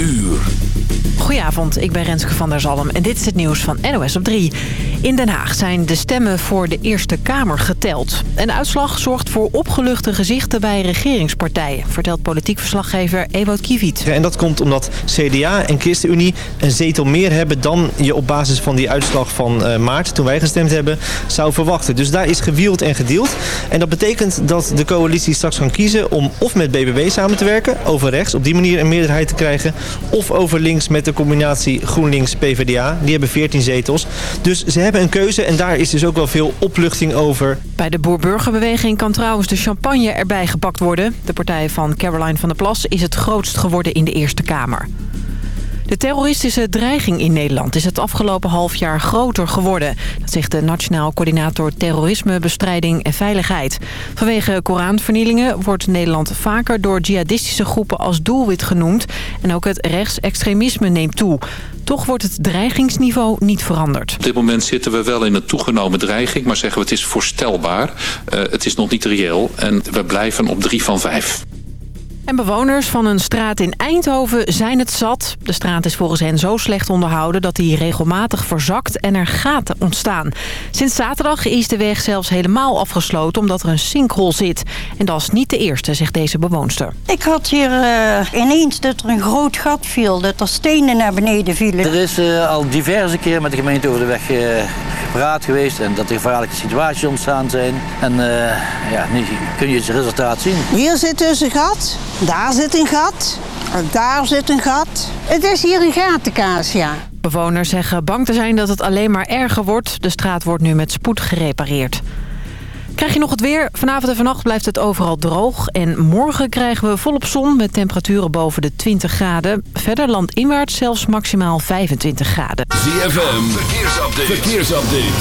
uur. Goedenavond, ik ben Renske van der Zalm en dit is het nieuws van NOS op 3. In Den Haag zijn de stemmen voor de Eerste Kamer geteld. Een uitslag zorgt voor opgeluchte gezichten bij regeringspartijen... vertelt politiek verslaggever Ewout Kiviet. En dat komt omdat CDA en ChristenUnie een zetel meer hebben... dan je op basis van die uitslag van uh, maart, toen wij gestemd hebben, zou verwachten. Dus daar is gewield en gedeeld. En dat betekent dat de coalitie straks kan kiezen om of met BBB samen te werken... over rechts, op die manier een meerderheid te krijgen... of over links met de combinatie GroenLinks-PVDA. Die hebben 14 zetels. Dus ze hebben een keuze en daar is dus ook wel veel opluchting over. Bij de Boer-Burgerbeweging kan trouwens de champagne erbij gepakt worden. De partij van Caroline van der Plas is het grootst geworden in de Eerste Kamer. De terroristische dreiging in Nederland is het afgelopen half jaar groter geworden. Dat zegt de Nationaal Coördinator Terrorisme, Bestrijding en Veiligheid. Vanwege Koranvernielingen wordt Nederland vaker door jihadistische groepen als doelwit genoemd. En ook het rechtsextremisme neemt toe. Toch wordt het dreigingsniveau niet veranderd. Op dit moment zitten we wel in een toegenomen dreiging, maar zeggen we het is voorstelbaar. Uh, het is nog niet reëel en we blijven op drie van vijf. En bewoners van een straat in Eindhoven zijn het zat. De straat is volgens hen zo slecht onderhouden dat hij regelmatig verzakt en er gaten ontstaan. Sinds zaterdag is de weg zelfs helemaal afgesloten omdat er een sinkhole zit. En dat is niet de eerste, zegt deze bewoonster. Ik had hier uh, ineens dat er een groot gat viel, dat er stenen naar beneden vielen. Er is uh, al diverse keer met de gemeente over de weg uh, gepraat geweest en dat er gevaarlijke situaties ontstaan zijn. En ja, nu kun je het resultaat zien. Hier zit dus een gat. Daar zit een gat. Daar zit een gat. Het is hier een gatenkaas, ja. Bewoners zeggen bang te zijn dat het alleen maar erger wordt. De straat wordt nu met spoed gerepareerd. Krijg je nog het weer? Vanavond en vannacht blijft het overal droog. En morgen krijgen we volop zon met temperaturen boven de 20 graden. Verder landinwaarts zelfs maximaal 25 graden. ZFM, verkeersupdate. verkeersupdate.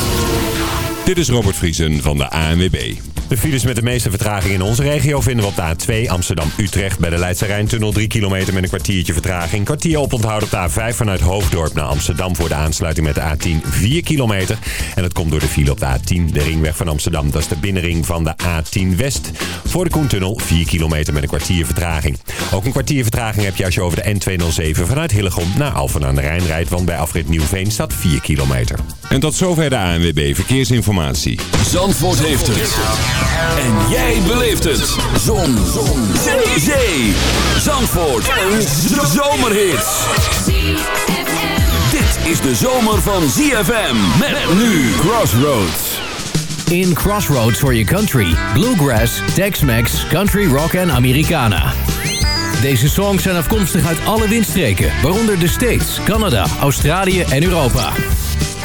Dit is Robert Vriesen van de ANWB. De files met de meeste vertraging in onze regio vinden we op de A2 Amsterdam-Utrecht... bij de Leidse Rijntunnel 3 kilometer met een kwartiertje vertraging. Kwartier oponthoud op de A5 vanuit Hoofddorp naar Amsterdam... voor de aansluiting met de A10 4 kilometer. En dat komt door de file op de A10, de ringweg van Amsterdam. Dat is de binnenring van de A10 West. Voor de Koentunnel 4 kilometer met een kwartier vertraging. Ook een kwartier vertraging heb je als je over de N207 vanuit Hillegom naar Alphen aan de Rijn rijdt... want bij afrit Nieuwveen staat 4 kilometer. En tot zover de ANWB Verkeersinformatie. Zandvoort heeft het. En jij beleeft het. Zon. Zon. Zee. Zandvoort. Een zomerhit. Dit is de zomer van ZFM. Met nu Crossroads. In Crossroads for your country. Bluegrass, Tex-Mex, Country Rock en Americana. Deze songs zijn afkomstig uit alle windstreken, waaronder de States, Canada, Australië en Europa.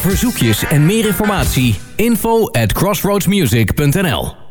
Verzoekjes en meer informatie, info at crossroadsmusic.nl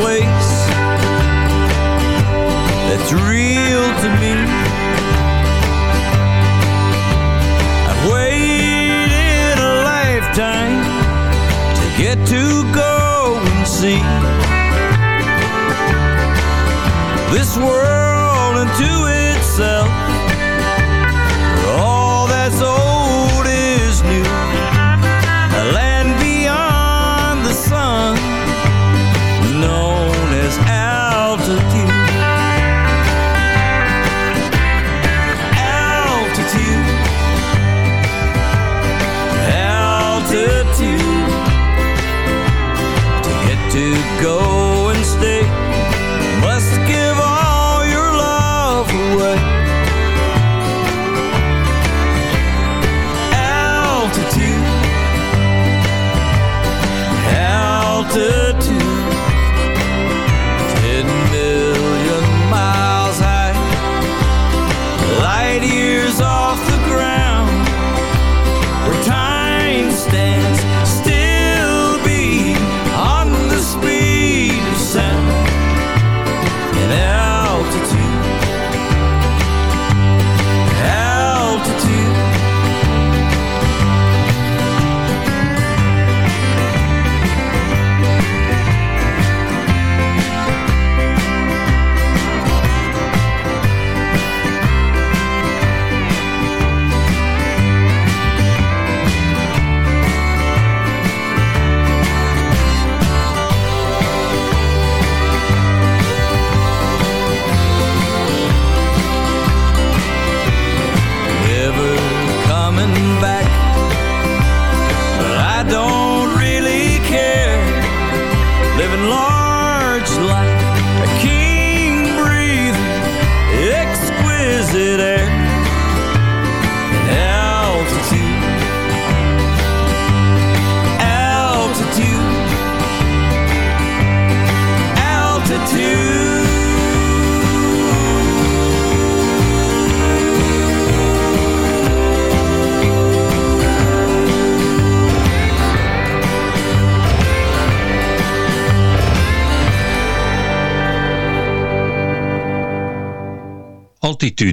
place that's real to me. I've waited a lifetime to get to go and see this world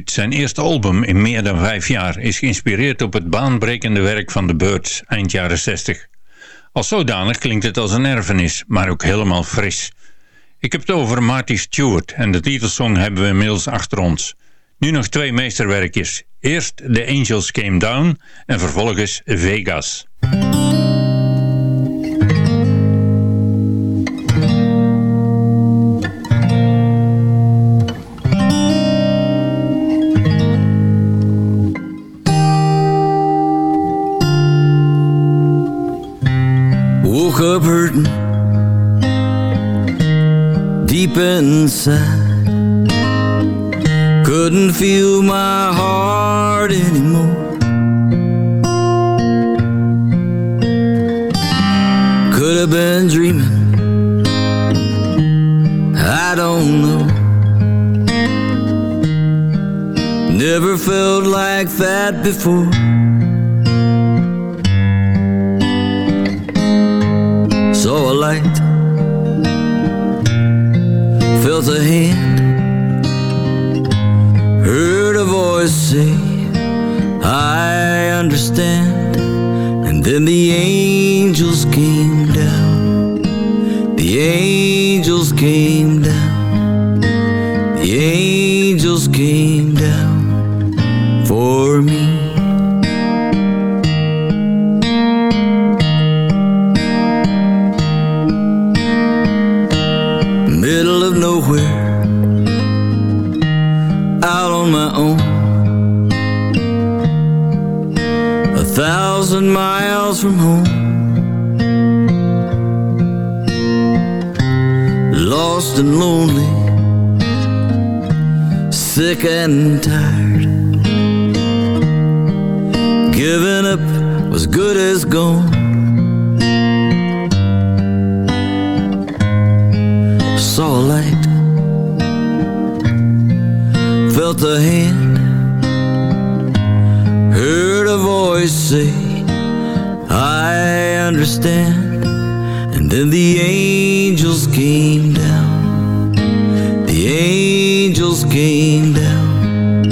Zijn eerste album in meer dan vijf jaar, is geïnspireerd op het baanbrekende werk van The Birds eind jaren 60. Als zodanig klinkt het als een erfenis, maar ook helemaal fris. Ik heb het over Marty Stewart en de titelsong hebben we inmiddels achter ons. Nu nog twee meesterwerkjes. Eerst The Angels Came Down en vervolgens Vegas. Woke up hurting deep inside. Couldn't feel my heart anymore. Could have been dreaming. I don't know. Never felt like that before. Light. Felt a hand Heard a voice say I understand. And then the angels came down. The angels came down miles from home. Lost and lonely, sick and tired. Giving up was good as gone. saw a light Felt a hand then the angels came down. The angels came down.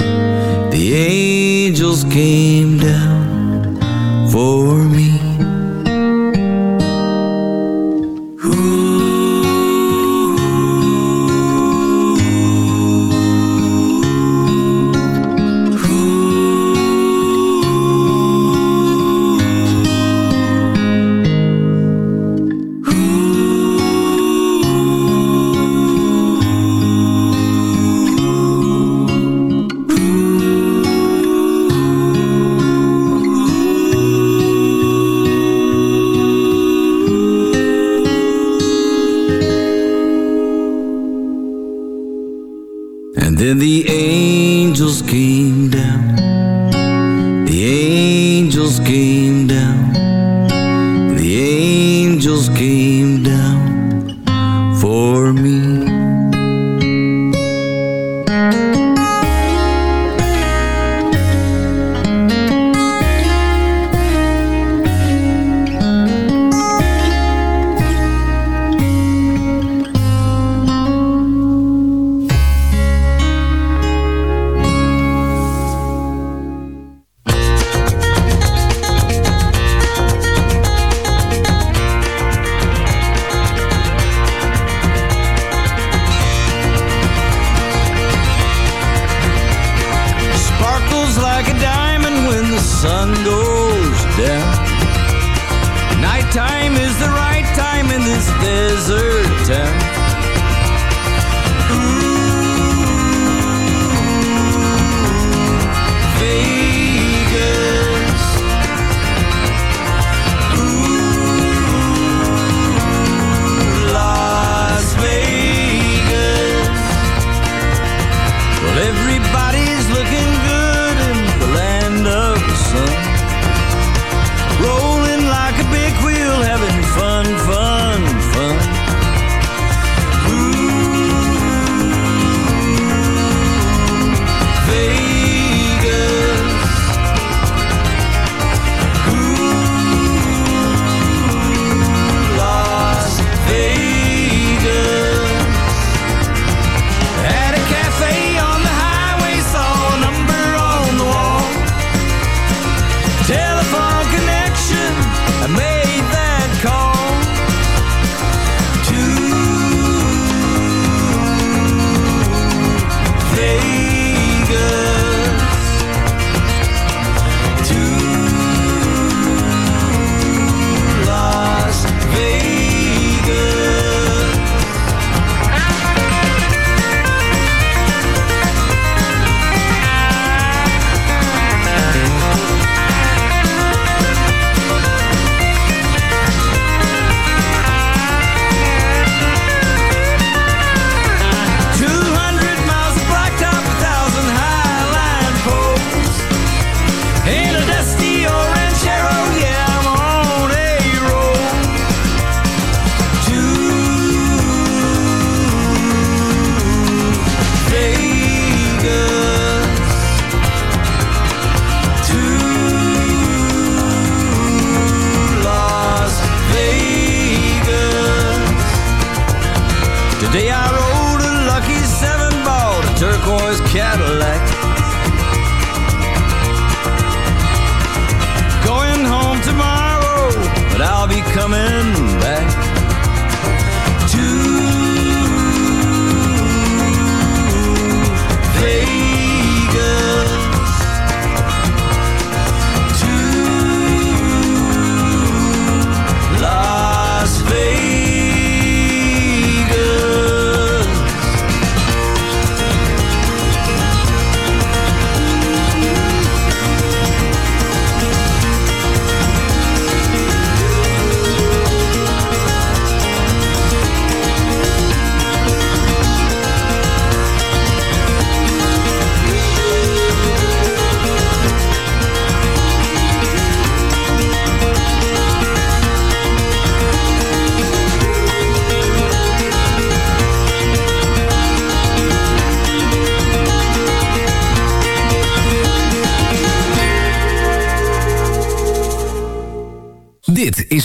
The angels came down For me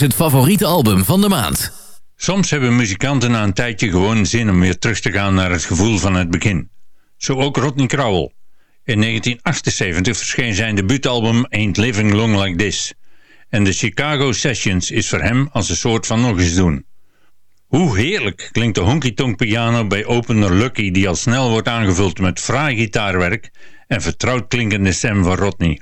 het favoriete album van de maand. Soms hebben muzikanten na een tijdje gewoon zin om weer terug te gaan naar het gevoel van het begin. Zo ook Rodney Crowell. In 1978 verscheen zijn debuutalbum Ain't Living Long Like This. En de Chicago Sessions is voor hem als een soort van nog eens doen. Hoe heerlijk klinkt de honky-tonk piano bij opener Lucky die al snel wordt aangevuld met fraai gitaarwerk en vertrouwd klinkende stem van Rodney.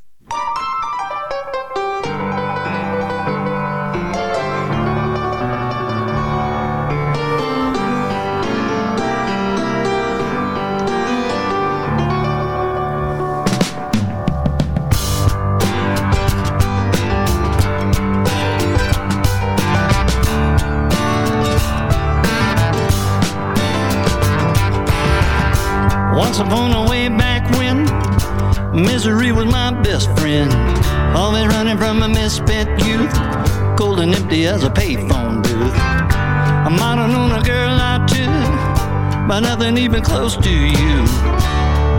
Once upon a way back when misery was my best friend. Always running from a misfit youth, cold and empty as a payphone booth. I might have known a girl or two, but nothing even close to you.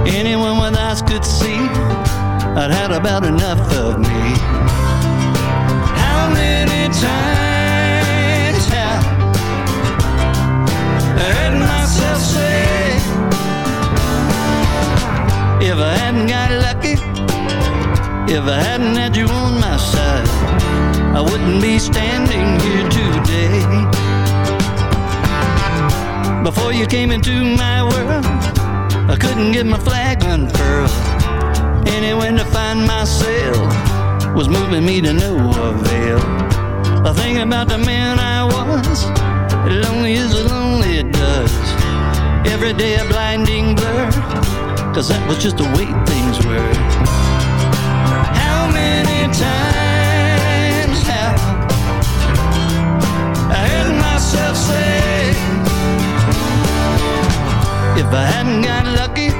Anyone with eyes could see I'd had about enough of me. How many times if I hadn't got lucky, if I hadn't had you on my side, I wouldn't be standing here today. Before you came into my world, I couldn't get my flag unfurled. Anywhere to find myself was moving me to no avail. I think about the man I was, lonely as lonely it does. Every day a blinding blur, cause that was just the way things were. How many times have I heard myself say, if I hadn't got lucky,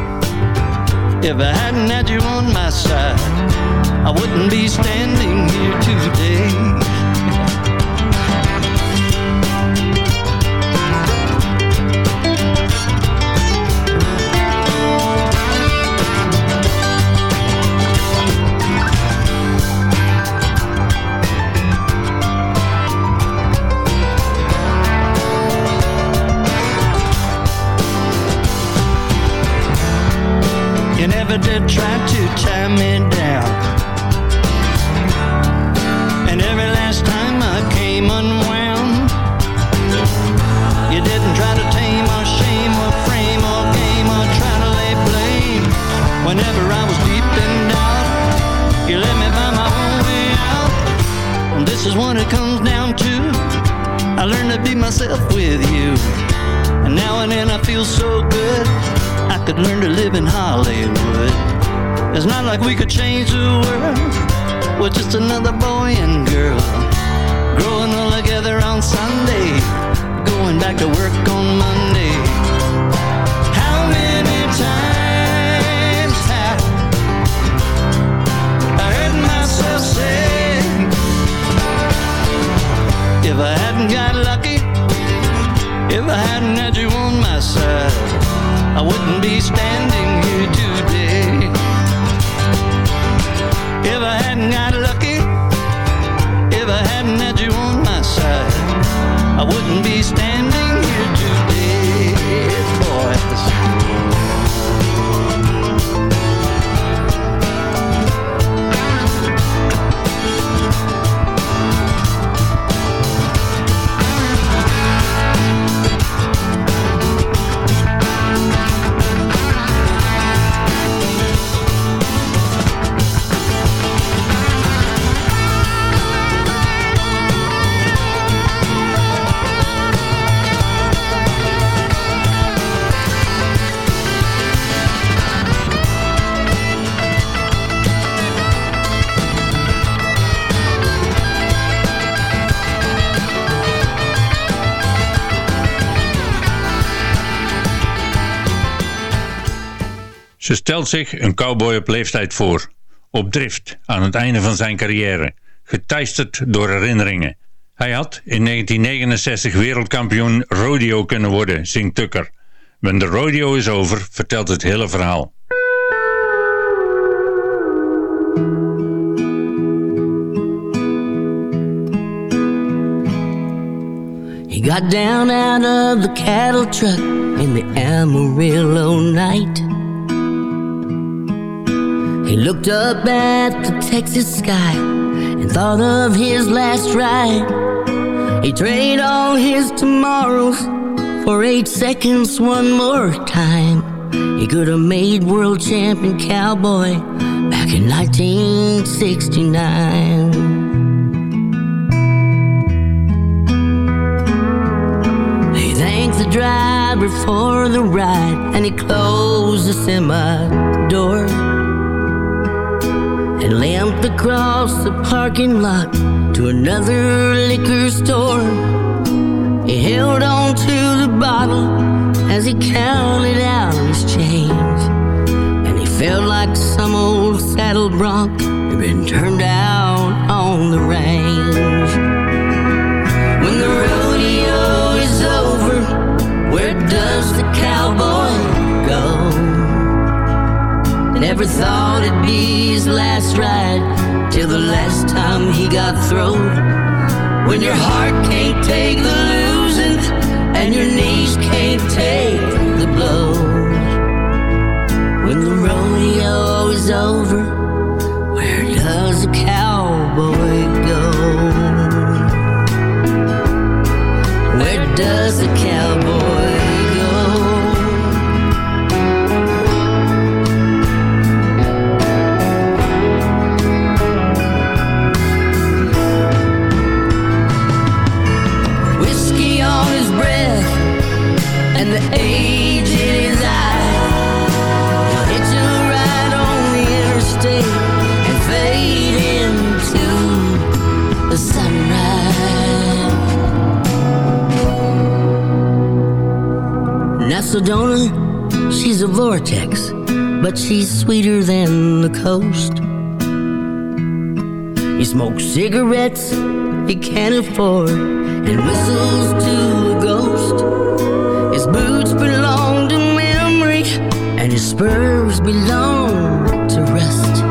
if I hadn't had you on my side, I wouldn't be standing here today. Me down. Like we could change the world. We're just another boy and girl. Growing all together on Sunday. Going back to work on Monday. How many times have I heard myself say, if I hadn't got lucky, if I hadn't had you on my side, I wouldn't be standing Ze stelt zich een cowboy op leeftijd voor. Op drift, aan het einde van zijn carrière. Geteisterd door herinneringen. Hij had in 1969 wereldkampioen rodeo kunnen worden, zingt Tucker. When de rodeo is over, vertelt het hele verhaal. He got down out of the cattle truck in the Amarillo night. He looked up at the Texas sky and thought of his last ride. He traded all his tomorrows for eight seconds one more time. He could have made world champion cowboy back in 1969. He thanked the driver for the ride and he closed the semi door and limped across the parking lot to another liquor store. He held on to the bottle as he counted out his change. And he felt like some old saddle bronc had been turned out on the range. When the rodeo is over, where does the cowboy go? Never thought it'd be his last ride till the last time he got thrown. When your heart can't take the losing and your knees can't take the blows. When the rodeo is over, He smokes cigarettes he can't afford and whistles to a ghost. His boots belong to memory and his spurs belong to rust.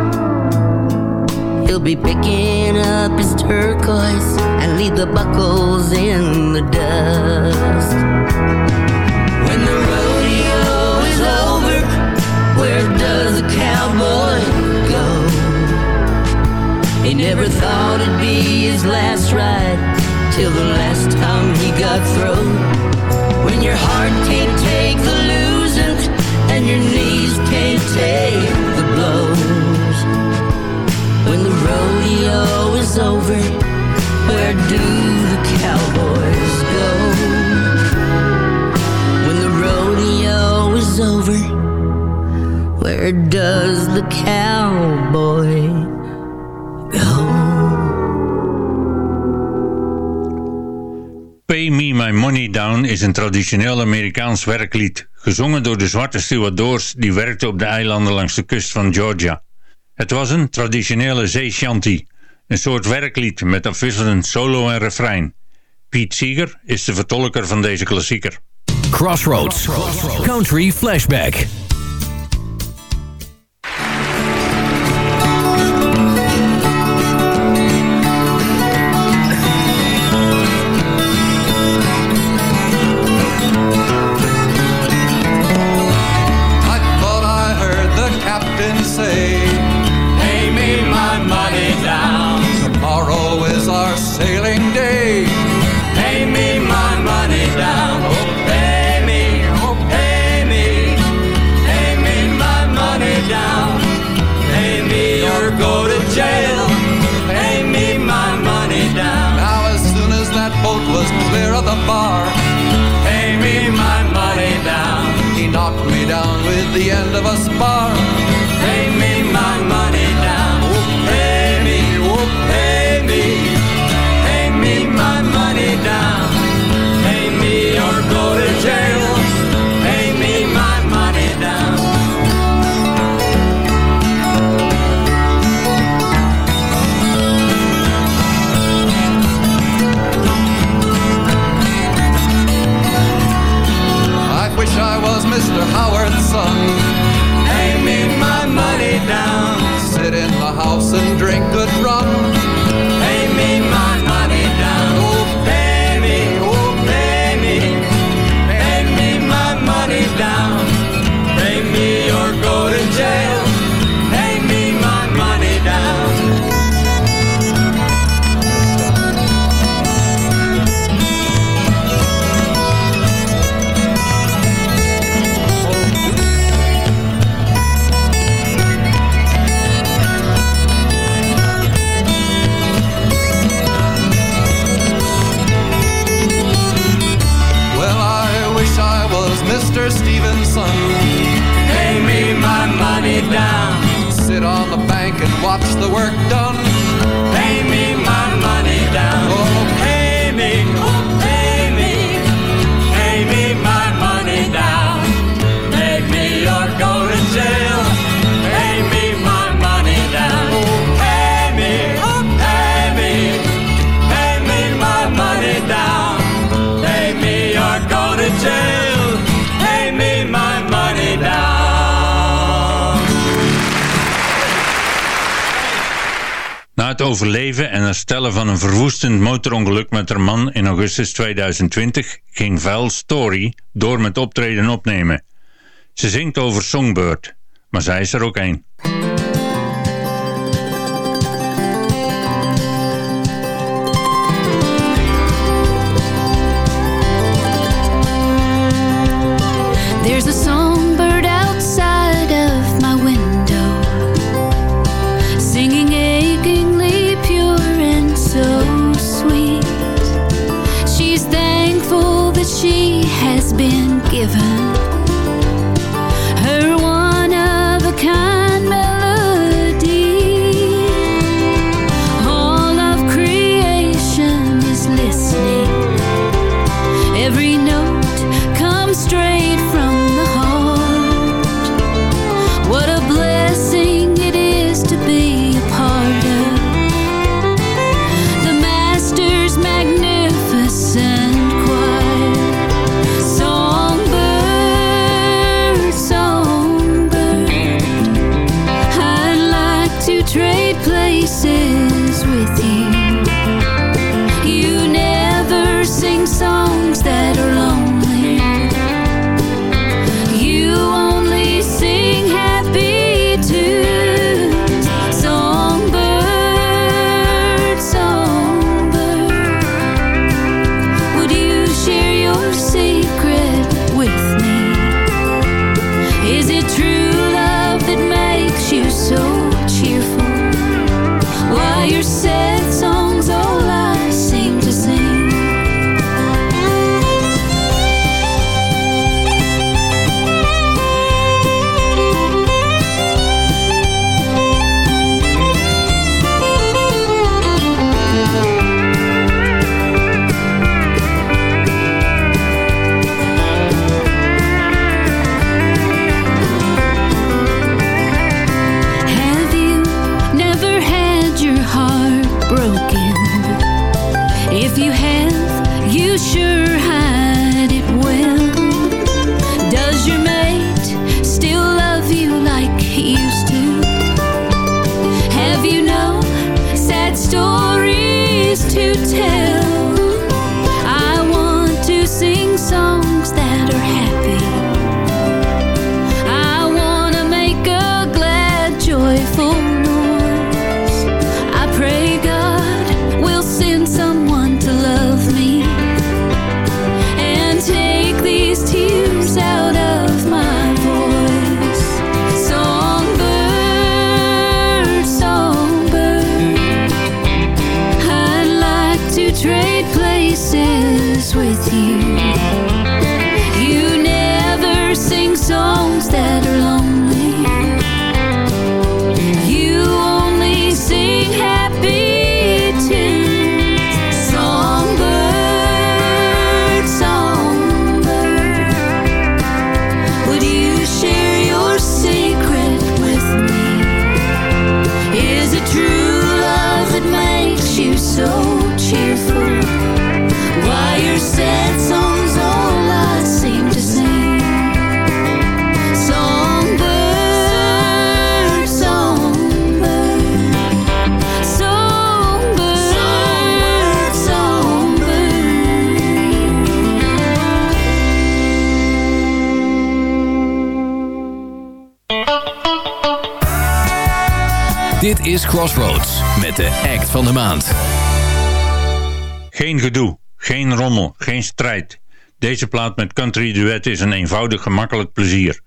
He'll be picking up his turquoise and leave the buckles in the dust. He never thought it'd be his last ride till the last time he got thrown. When your heart can't take the losing and your knees can't take the blows. When the rodeo is over, where do the cowboys go? When the rodeo is over, where does the cowboy Down is een traditioneel Amerikaans werklied, gezongen door de zwarte stevedores die werkten op de eilanden langs de kust van Georgia. Het was een traditionele zeeshanty, een soort werklied met afwisselend solo en refrein. Pete Seeger is de vertolker van deze klassieker. Crossroads. Country Flashback. overleven en herstellen van een verwoestend motorongeluk met haar man in augustus 2020 ging Val Story door met optreden opnemen. Ze zingt over Songbird, maar zij is er ook één. van de maand. Geen gedoe, geen rommel, geen strijd. Deze plaat met country duet is een eenvoudig gemakkelijk plezier.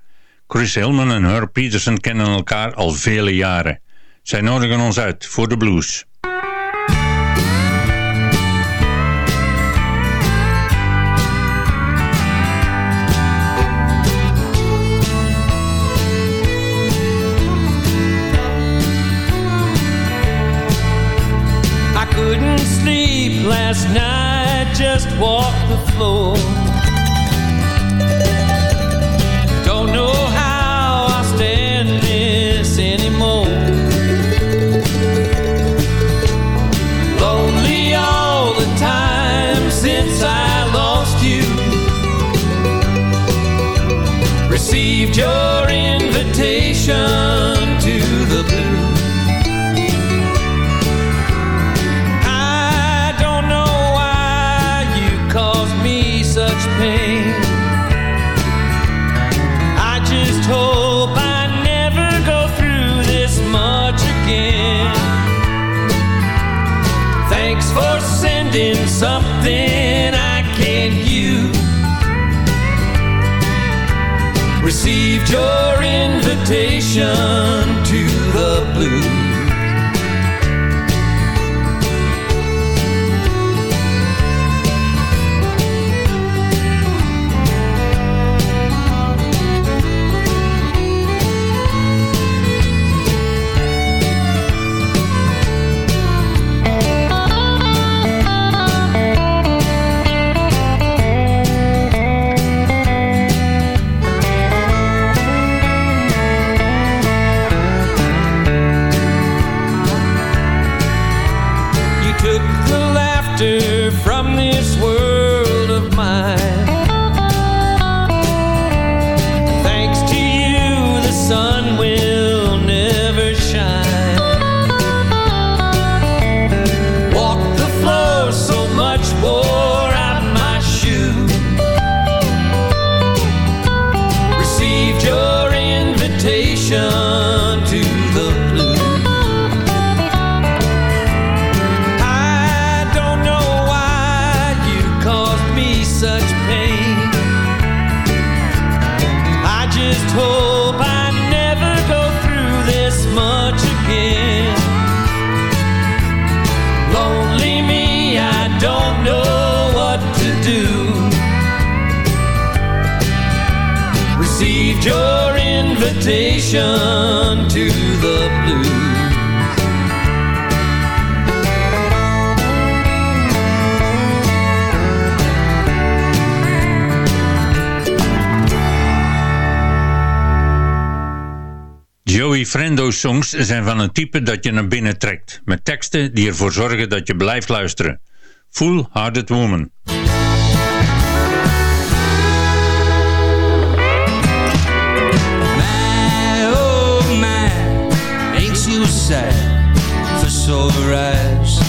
Chris Hillman en Herb Peterson kennen elkaar al vele jaren. Zij nodigen ons uit voor de blues. walk the floor. Frendo-songs zijn van een type dat je naar binnen trekt, met teksten die ervoor zorgen dat je blijft luisteren. Full Hearted Woman. Oh, for eyes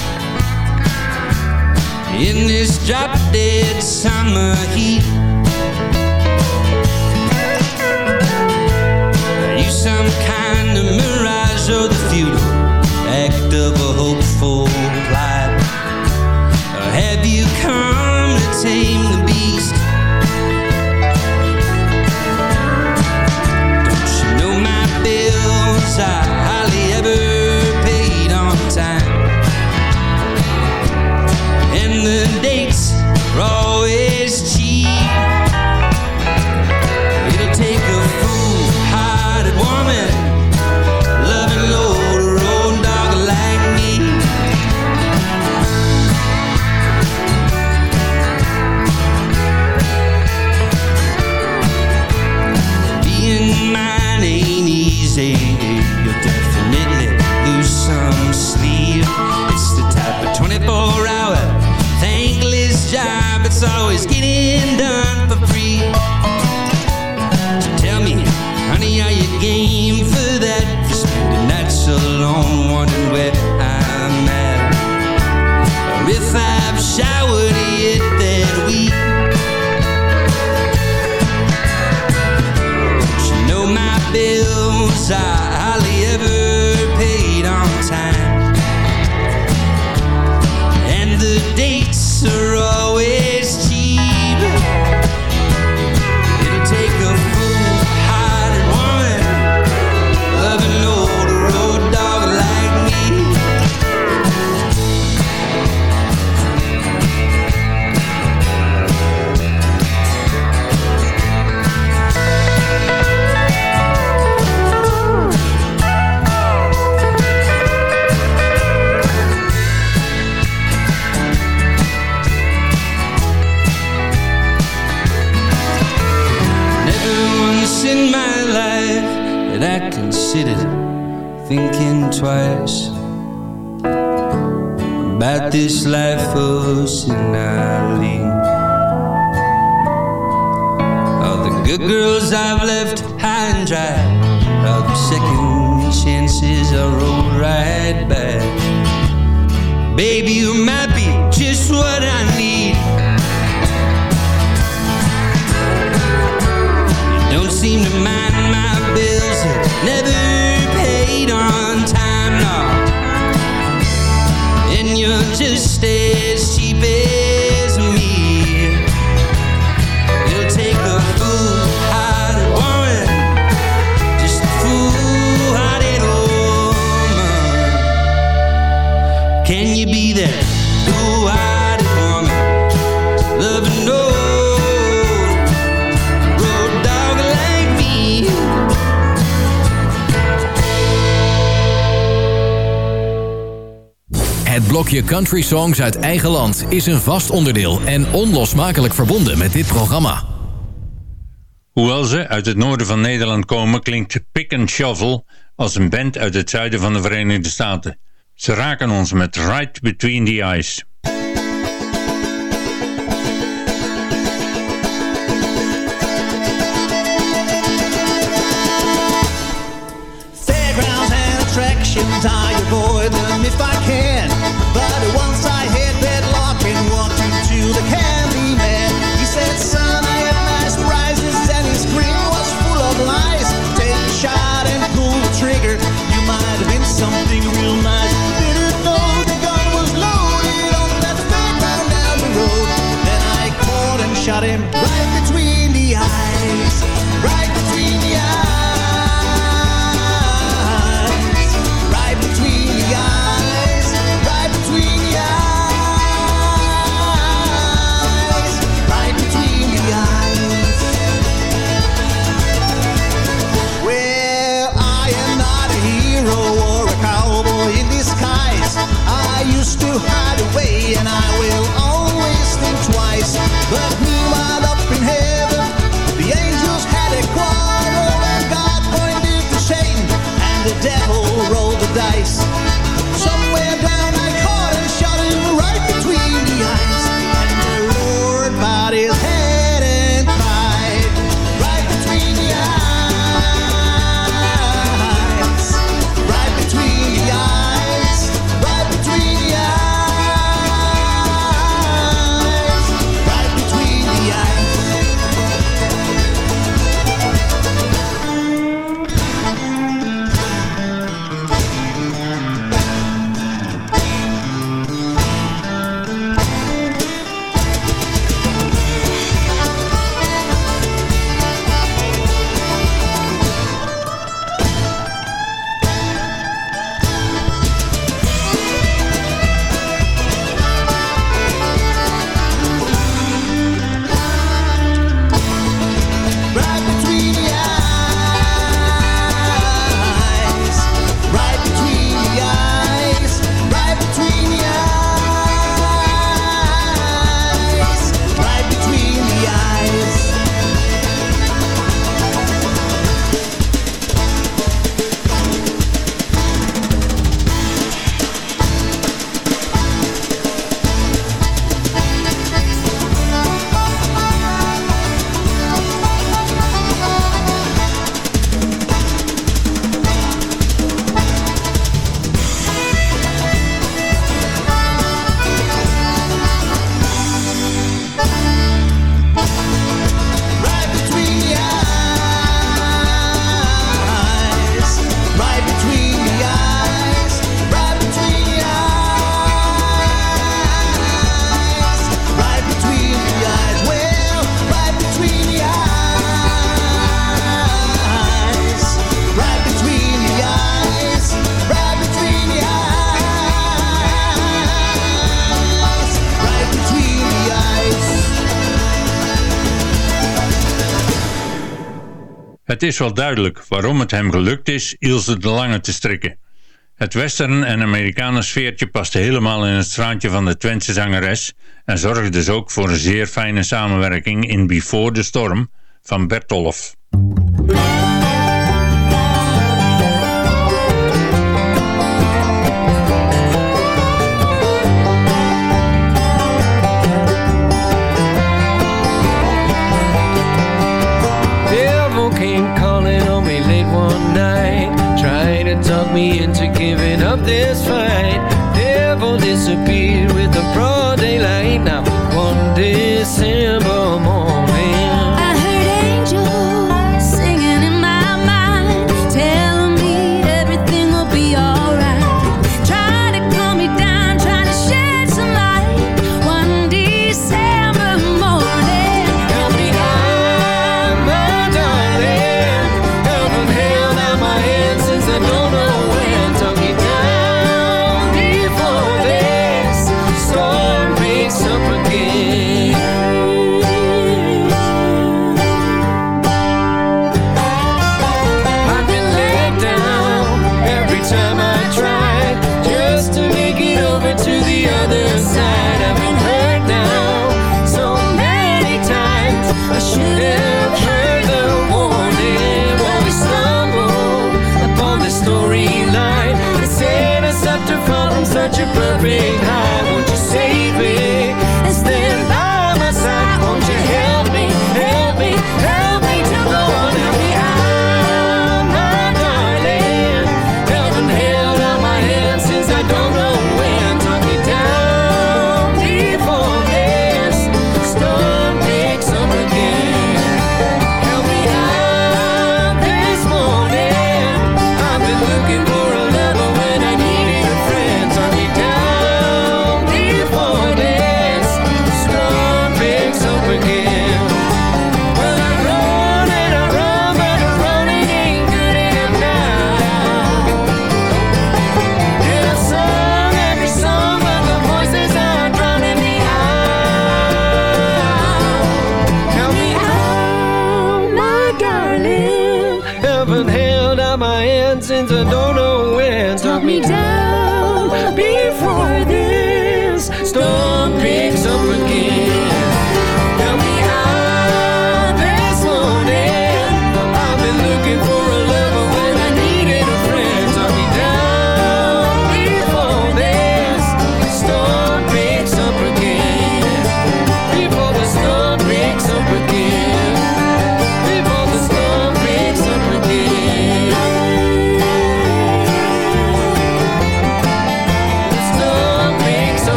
in this drop summer heat. some kind of mirage or the futile act of a hopeful plight? Or have you come to tame the beast? Don't you know my bills? I to stay. blokje country songs uit eigen land is een vast onderdeel en onlosmakelijk verbonden met dit programma. Hoewel ze uit het noorden van Nederland komen, klinkt Pick and Shovel als een band uit het zuiden van de Verenigde Staten. Ze raken ons met Right Between the Eyes. time Het is wel duidelijk waarom het hem gelukt is Ilse de Lange te strikken. Het western- en Amerikaanse sfeertje paste helemaal in het straatje van de Twentse zangeres en zorgde dus ook voor een zeer fijne samenwerking in Before the Storm van Bertolf. me into giving up this fight. Devil disappeared with the broad daylight. Now one dissent.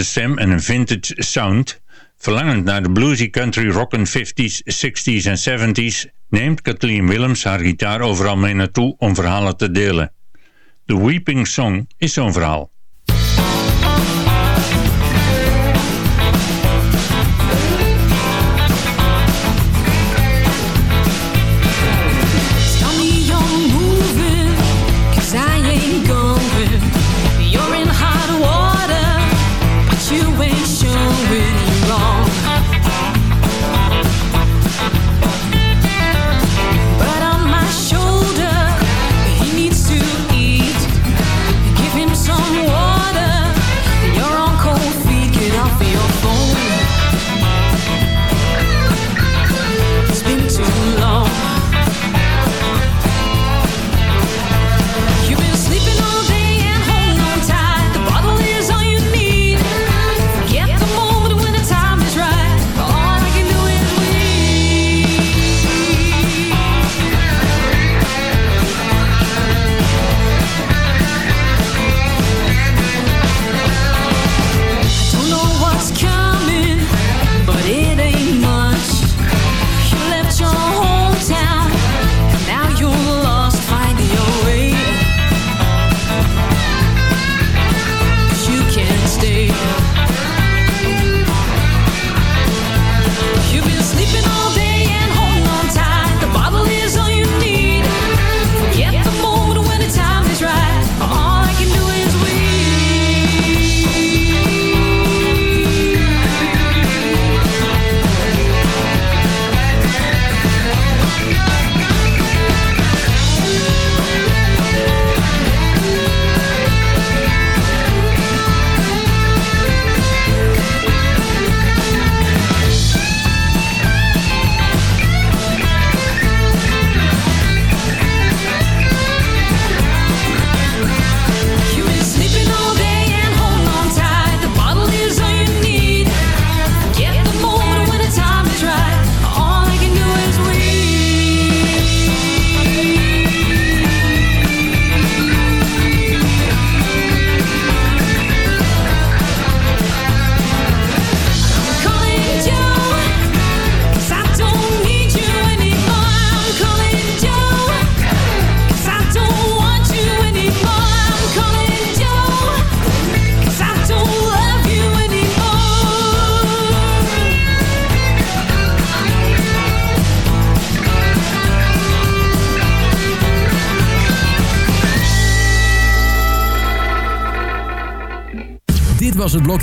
de stem en een vintage sound, verlangend naar de bluesy country Rock'in 50s, 60s en 70s, neemt Kathleen Willems haar gitaar overal mee naartoe om verhalen te delen. The Weeping Song is zo'n verhaal.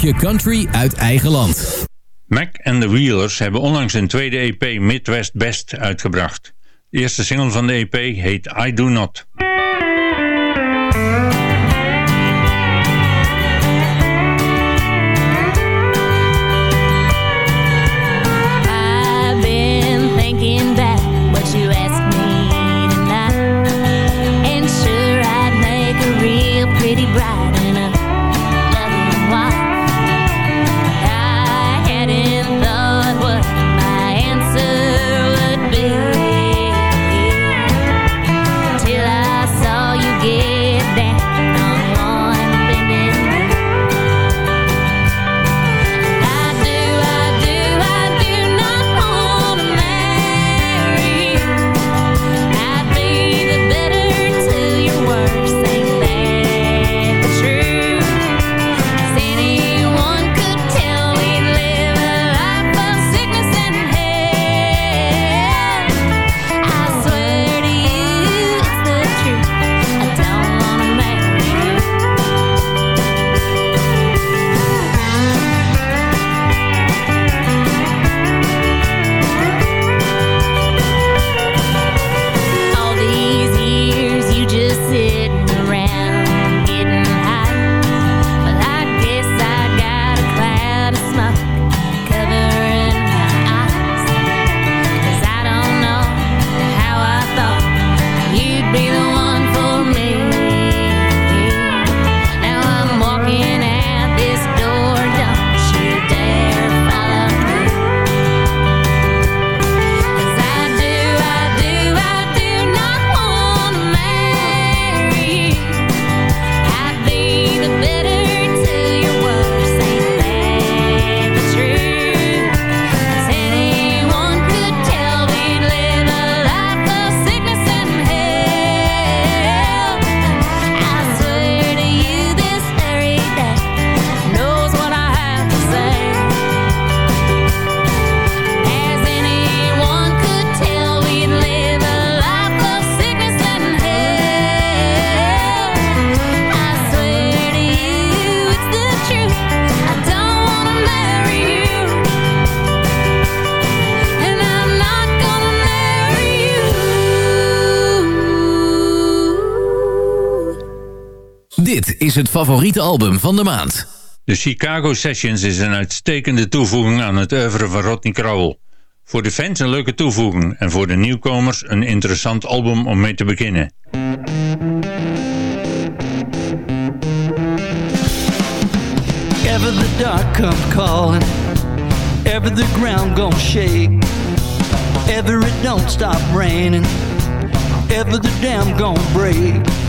Je country uit eigen land. Mac en de Wheelers hebben onlangs een tweede EP Midwest Best uitgebracht. De eerste single van de EP heet I Do Not. Dit is het favoriete album van de maand. De Chicago Sessions is een uitstekende toevoeging aan het oeuvre van Rodney Crowell. Voor de fans een leuke toevoeging en voor de nieuwkomers een interessant album om mee te beginnen. Ever the dark come calling, ever the ground gon' shake, ever it don't stop raining, ever the dam gon' break.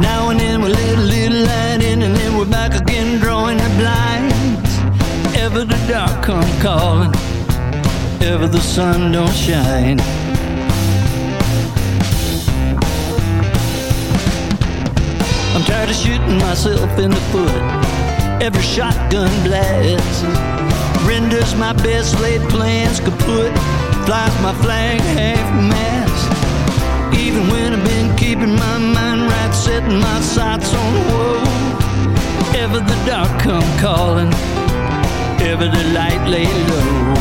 Now and then we let a little light in, and then we're back again drawing the blinds. Ever the dark come calling, ever the sun don't shine. I'm tired of shooting myself in the foot. Every shotgun blast renders my best laid plans kaput. Flies my flag half mast. Even when I've been keeping my mind right, setting my sights on woe. Ever the dark come calling, ever the light lay low.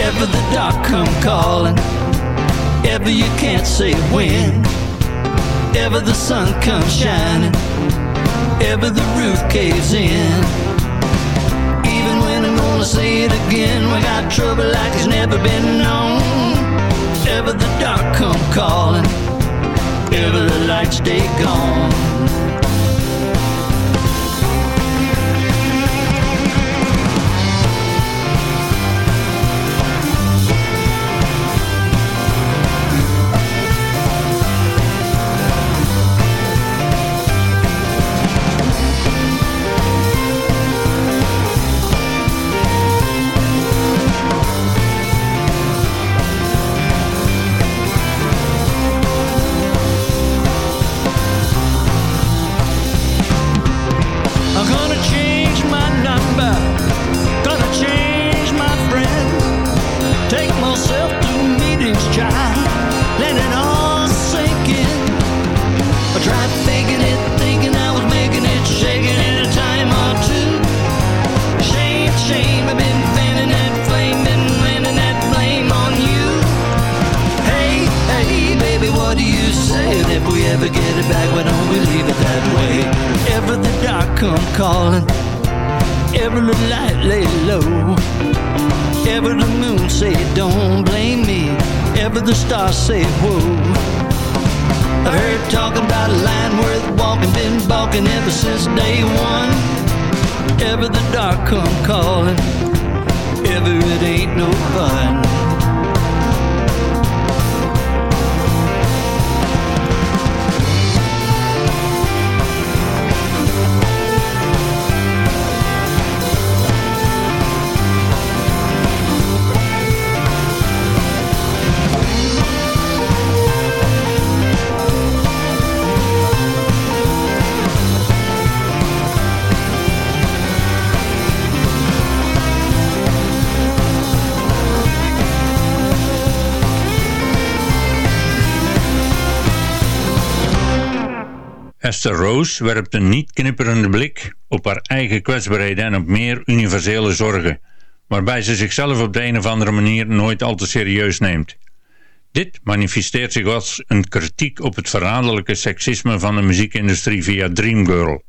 Ever the dark come calling, ever you can't say when. Ever the sun comes shining, ever the roof caves in. Say it again, we got trouble like it's never been known. Ever the dark come calling, ever the lights stay gone. Rose werpt een niet knipperende blik op haar eigen kwetsbaarheden en op meer universele zorgen, waarbij ze zichzelf op de een of andere manier nooit al te serieus neemt. Dit manifesteert zich als een kritiek op het verraderlijke seksisme van de muziekindustrie via Dreamgirl.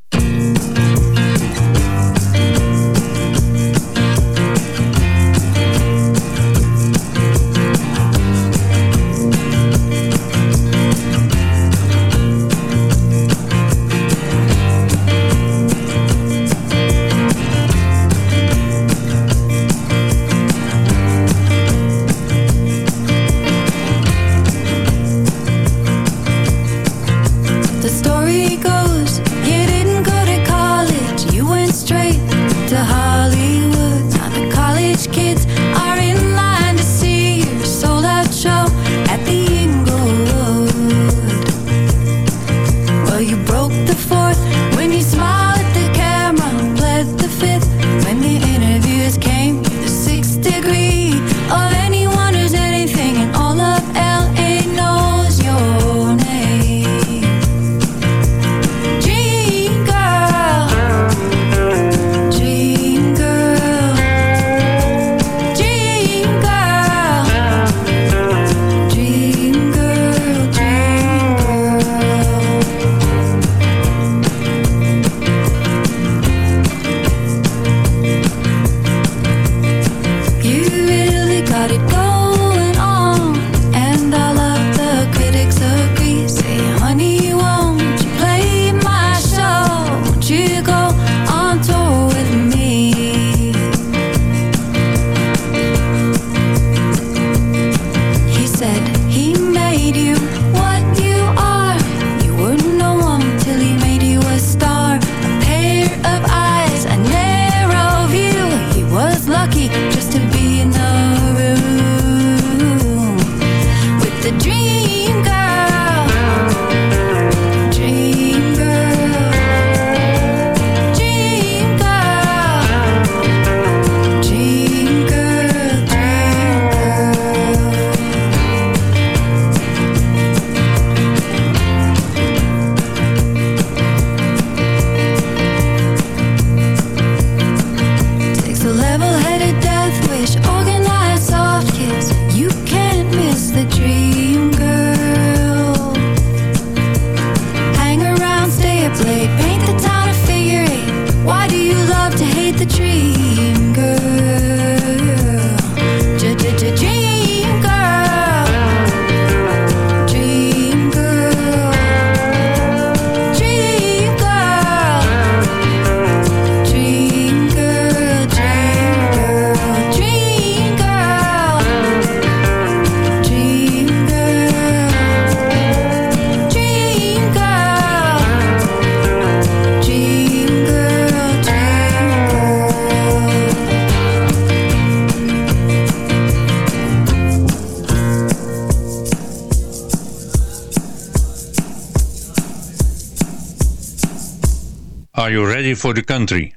voor de country?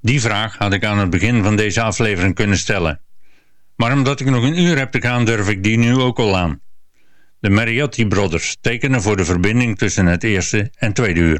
Die vraag had ik aan het begin van deze aflevering kunnen stellen. Maar omdat ik nog een uur heb te gaan durf ik die nu ook al aan. De Mariotti Brothers tekenen voor de verbinding tussen het eerste en tweede uur.